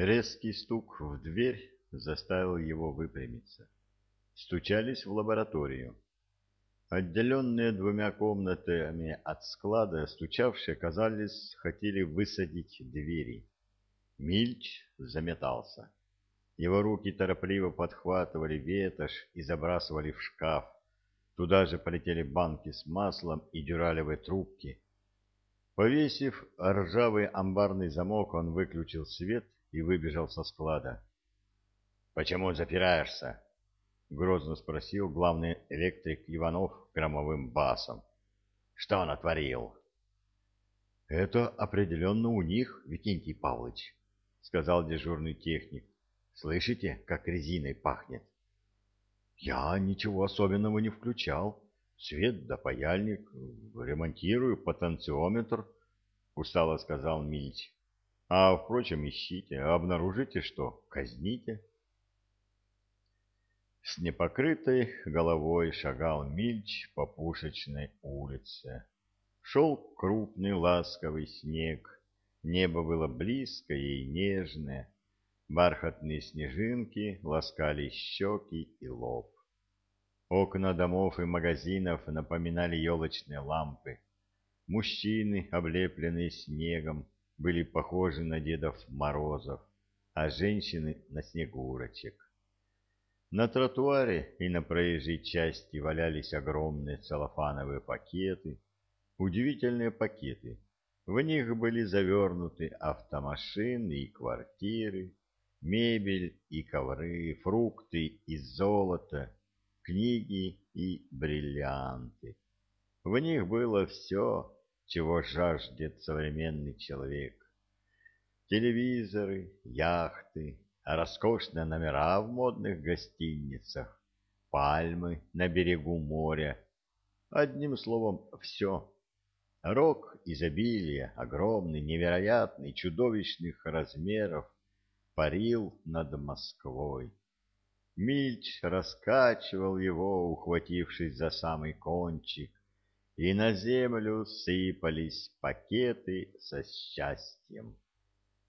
Резкий стук в дверь заставил его выпрямиться. Стучались в лабораторию. Отделенные двумя комнатами от склада, стучавшие, казались, хотели высадить двери. Мильч заметался. Его руки торопливо подхватывали ветошь и забрасывали в шкаф. Туда же полетели банки с маслом и дюралевые трубки. Повесив ржавый амбарный замок, он выключил свет и выбежал со склада. — Почему запираешься? — грозно спросил главный электрик Иванов громовым басом. — Что он отворил? — Это определенно у них, Викентий Павлович, — сказал дежурный техник. — Слышите, как резиной пахнет? — Я ничего особенного не включал. Свет да паяльник. Ремонтирую потенциометр, — устало сказал Мильч. — А, впрочем, ищите. Обнаружите что, казните. — с непокрытой головой шагал Мильч по Пушечной улице. Шел крупный ласковый снег, небо было близкое и нежное, бархатные снежинки ласкали щеки и лоб. Окна домов и магазинов напоминали елочные лампы. Мужчины, облепленные снегом, были похожи на Дедов Морозов, а женщины — на Снегурочек. На тротуаре и на проезжей части валялись огромные целлофановые пакеты, удивительные пакеты. В них были завернуты автомашины и квартиры, мебель и ковры, фрукты и золото, книги и бриллианты. В них было все, чего жаждет современный человек. Телевизоры, яхты, роскошные номера в модных гостиницах, пальмы на берегу моря. Одним словом, все. Рок изобилия, огромный, невероятный, чудовищных размеров, парил над Москвой. Мильч раскачивал его, ухватившись за самый кончик, и на землю сыпались пакеты со счастьем.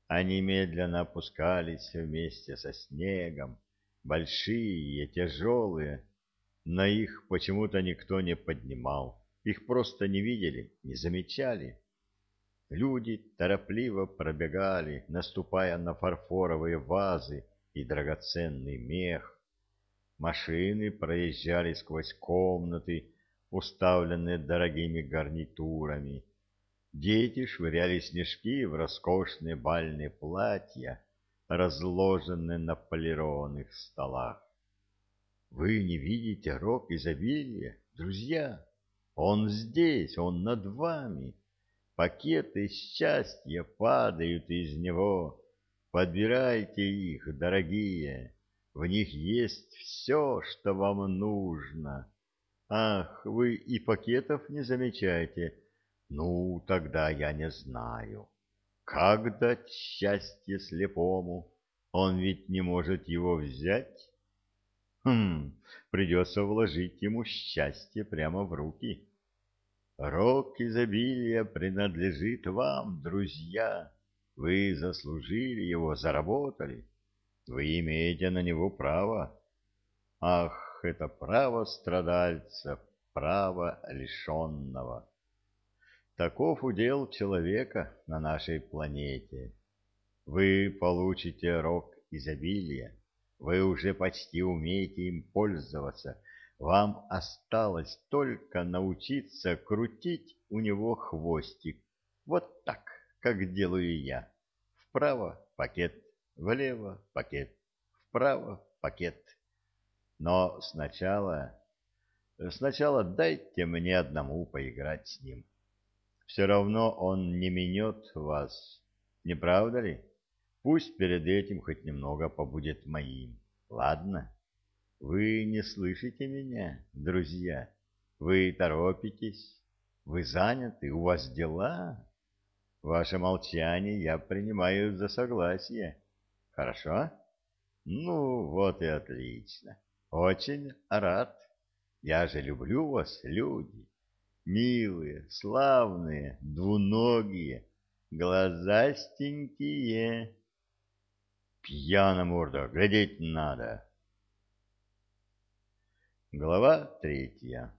Они медленно опускались вместе со снегом, большие, тяжелые, но их почему-то никто не поднимал, их просто не видели, не замечали. Люди торопливо пробегали, наступая на фарфоровые вазы и драгоценный мех. Машины проезжали сквозь комнаты, уставленные дорогими гарнитурами, Дети швыряли снежки в роскошные бальные платья, разложенные на полированных столах. Вы не видите рок изобилия, друзья? Он здесь, он над вами. Пакеты счастья падают из него. Подбирайте их, дорогие. В них есть все, что вам нужно. Ах, вы и пакетов не замечаете, — ну, тогда я не знаю. Как дать счастье слепому? Он ведь не может его взять. Хм, придется вложить ему счастье прямо в руки. Рок изобилия принадлежит вам, друзья. Вы заслужили его, заработали. Вы имеете на него право. Ах, это право страдальца, право лишенного. Таков удел человека на нашей планете. Вы получите рок изобилия, вы уже почти умеете им пользоваться, вам осталось только научиться крутить у него хвостик, вот так, как делаю я. Вправо пакет, влево пакет, вправо пакет. Но сначала... Сначала дайте мне одному поиграть с ним все равно он не минет вас, не правда ли? Пусть перед этим хоть немного побудет моим, ладно? Вы не слышите меня, друзья? Вы торопитесь? Вы заняты? У вас дела? Ваше молчание я принимаю за согласие. Хорошо? Ну, вот и отлично. Очень рад. Я же люблю вас, люди милые, славные, двуногие, глазастенькие. Пьяна морда, глядеть надо. Глава третья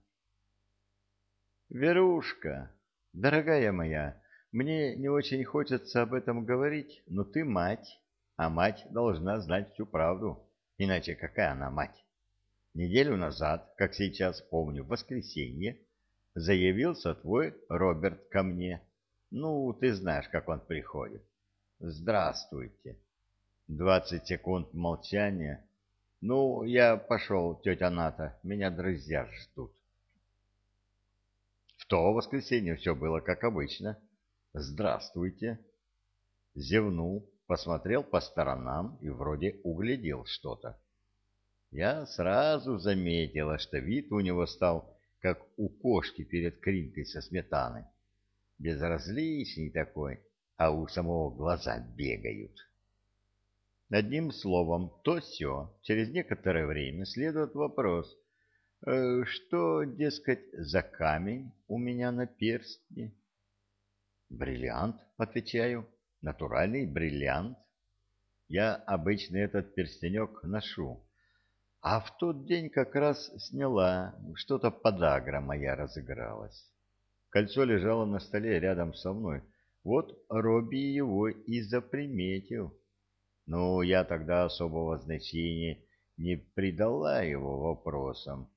Верушка, дорогая моя, мне не очень хочется об этом говорить, но ты мать, а мать должна знать всю правду, иначе какая она мать? Неделю назад, как сейчас помню, в воскресенье, заявился твой Роберт ко мне. Ну, ты знаешь, как он приходит. Здравствуйте. Двадцать секунд молчания. Ну, я пошел, тетя Ната, меня друзья ждут. В то воскресенье все было как обычно. Здравствуйте. Зевнул, посмотрел по сторонам и вроде углядел что-то. Я сразу заметила, что вид у него стал, как у кошки перед кринкой со сметаной. Безразличный такой, а у самого глаза бегают. Одним словом, то все. Через некоторое время следует вопрос, э, что, дескать, за камень у меня на перстне? Бриллиант, отвечаю, натуральный бриллиант. Я обычно этот перстенек ношу, а в тот день как раз сняла, что-то подагра моя разыгралась. Кольцо лежало на столе рядом со мной. Вот Робби его и заприметил. Ну, я тогда особого значения не придала его вопросам.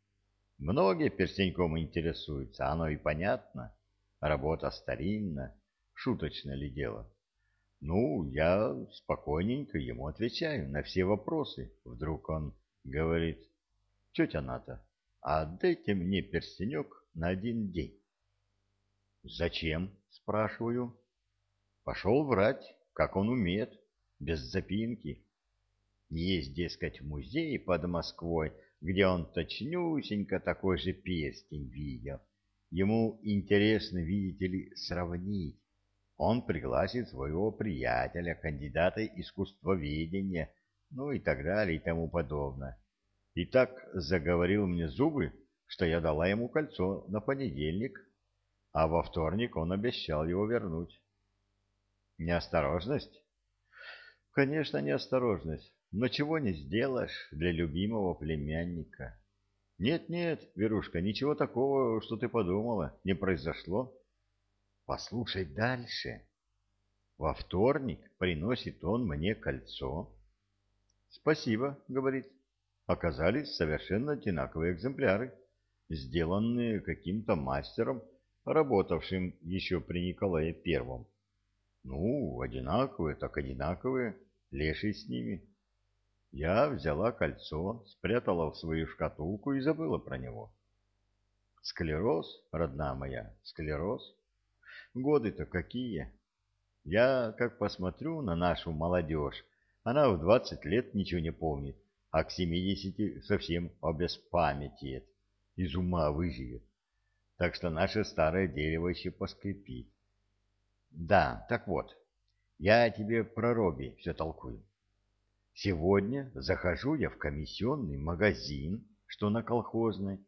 Многие перстеньком интересуются, оно и понятно. Работа старинна, шуточно ли дело. Ну, я спокойненько ему отвечаю на все вопросы. Вдруг он говорит, тетя Ната, а дайте мне перстенек на один день. Зачем? Спрашиваю. Пошел врать, как он умеет, без запинки. Есть, дескать, музей под Москвой, где он точнюсенько такой же перстень видел. Ему интересно, видите ли, сравнить. Он пригласит своего приятеля, кандидата искусствоведения, ну и так далее и тому подобное. И так заговорил мне зубы, что я дала ему кольцо на понедельник, а во вторник он обещал его вернуть. Неосторожность? Конечно, неосторожность, но чего не сделаешь для любимого племянника. Нет-нет, Верушка, ничего такого, что ты подумала, не произошло. Послушай дальше. Во вторник приносит он мне кольцо, «Спасибо», — говорит. Оказались совершенно одинаковые экземпляры, сделанные каким-то мастером, работавшим еще при Николае Первом. Ну, одинаковые, так одинаковые, леший с ними. Я взяла кольцо, спрятала в свою шкатулку и забыла про него. Склероз, родная моя, склероз. Годы-то какие. Я, как посмотрю на нашу молодежь, она в 20 лет ничего не помнит, а к 70 совсем обеспамятиет, из ума выживет. Так что наше старое дерево еще поскрипит. Да, так вот, я тебе про Робби все толкую. Сегодня захожу я в комиссионный магазин, что на колхозной.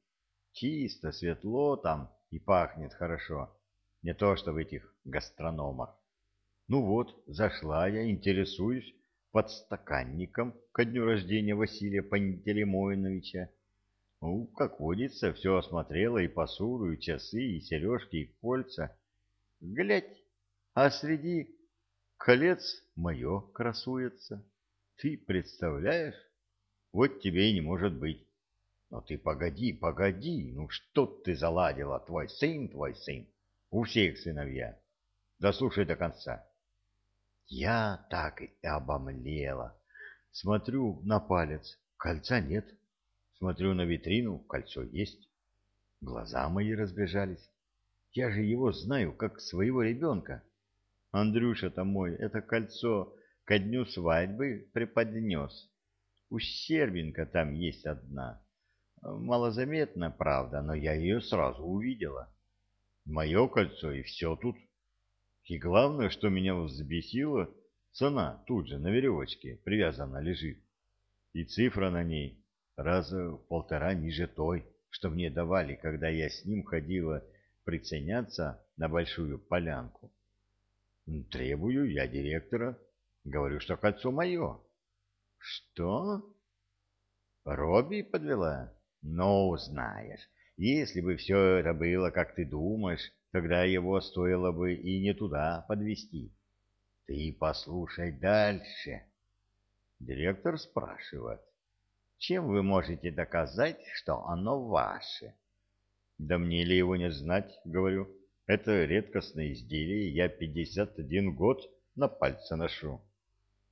Чисто, светло там и пахнет хорошо. Не то, что в этих гастрономах. Ну вот, зашла я, интересуюсь, подстаканником ко дню рождения Василия Пантелеймоновича. Ну, как водится, все осмотрела и посуду, и часы, и сережки, и кольца. Глядь, а среди колец мое красуется. Ты представляешь? Вот тебе и не может быть. Но ты погоди, погоди, ну что ты заладила, твой сын, твой сын, у всех сыновья. Дослушай до конца. Я так и обомлела. Смотрю на палец, кольца нет. Смотрю на витрину, кольцо есть. Глаза мои разбежались. Я же его знаю, как своего ребенка. Андрюша-то мой это кольцо ко дню свадьбы преподнес. Ущербинка там есть одна. Малозаметно, правда, но я ее сразу увидела. Мое кольцо и все тут. И главное, что меня взбесило, цена тут же на веревочке привязана лежит. И цифра на ней раза в полтора ниже той, что мне давали, когда я с ним ходила приценяться на большую полянку. Требую я директора, говорю, что кольцо мое. Что? Робби подвела? Ну, знаешь, если бы все это было, как ты думаешь, тогда его стоило бы и не туда подвести. Ты послушай дальше. Директор спрашивает, чем вы можете доказать, что оно ваше? Да мне ли его не знать, говорю. Это редкостное изделие, я пятьдесят один год на пальце ношу.